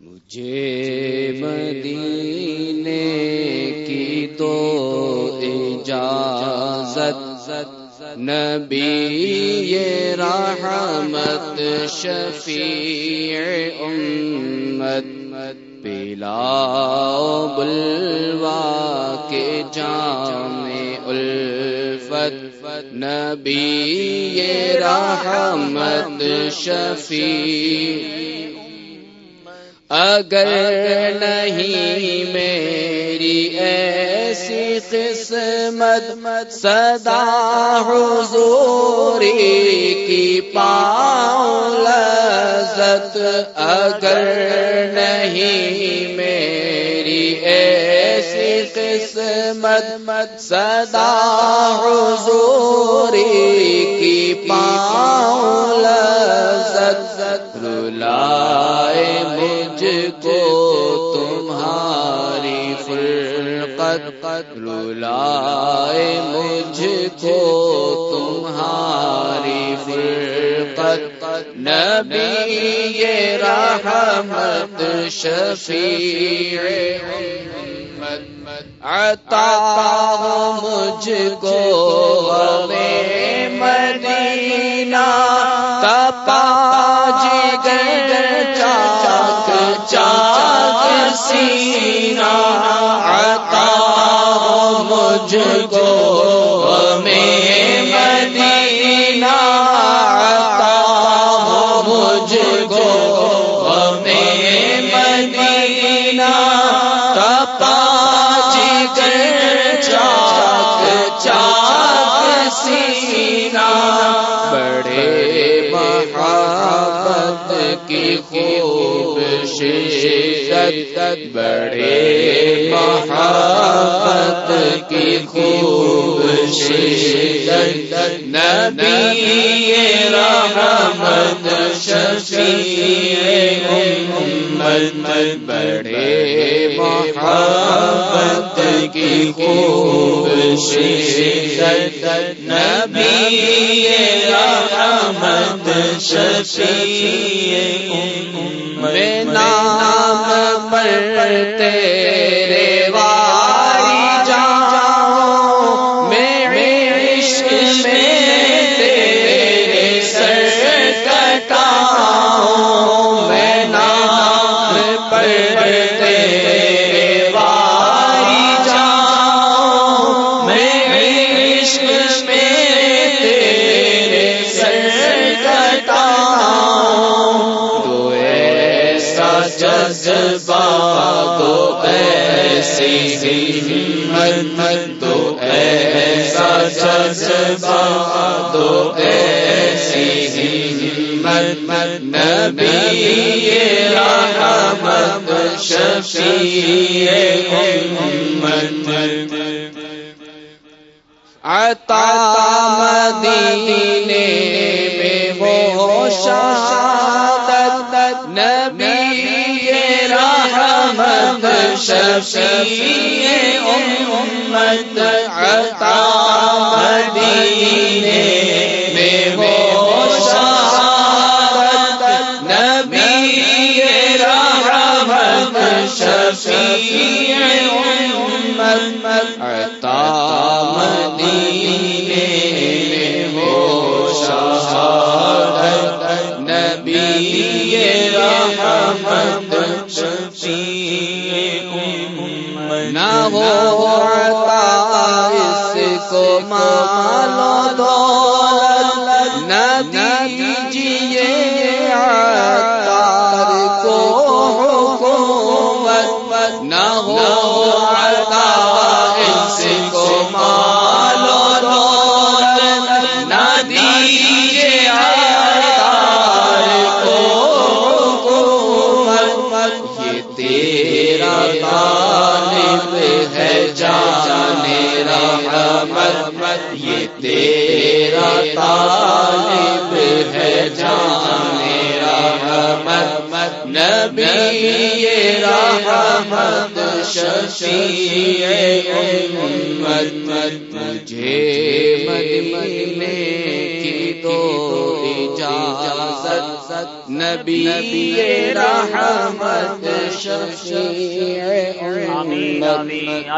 مجھے مدینے کی تو اجازت۔ نبی، یہ رحمت، شفیع امت۔ پلا بلوا کے جام الفت۔ نبی، یہ رحمت، شفیع اگر نہیں میری ایسی قسمت صدا حضوری کی پاؤں لذت اگر نہیں میری ایسی قسمت صدا حضوری کی پاؤں لذت رلائے رلائے مجھ کو تمہاری فرقت۔ نبی، یہ رحمت، شفیع عطا مجھ کو مدینہ۔ تپا جگر چاک چاک سینا عطا مجھ کو میں مدینہ عطا مجھ کو میں مدینہ تپا جگر چاک چاک بڑے محبت کی خوب شدت، بڑے محبت خوب شدت نبی رحمت شفیع امت بڑے محبت کی خوب شدت نبی رحمت شفیع میں نام پر تیرے جذبہ تو ایسی ہمت تو ایسا جذبہ تو ایسی ہمت نبی رحمت، شفیع امت۔ عطا مدینے میں ہو شہادت نبی شفیع امت عطا مدینے میں شہادت نبی رحمت شفیع امت عطا مدینے میں شہادت نبی رحمت نہ ہو عطا اس کو مالو دولت نہ دیجیے عطار کو حکومت نہ ہو رحمت، یہ تیرا طالب ہے جان جانے رحمت۔ نبی رحمت شفیع امت۔ مجھے مدینے کی تو اجازت۔ نبی رحمت شفیع آمین امت۔ آمین۔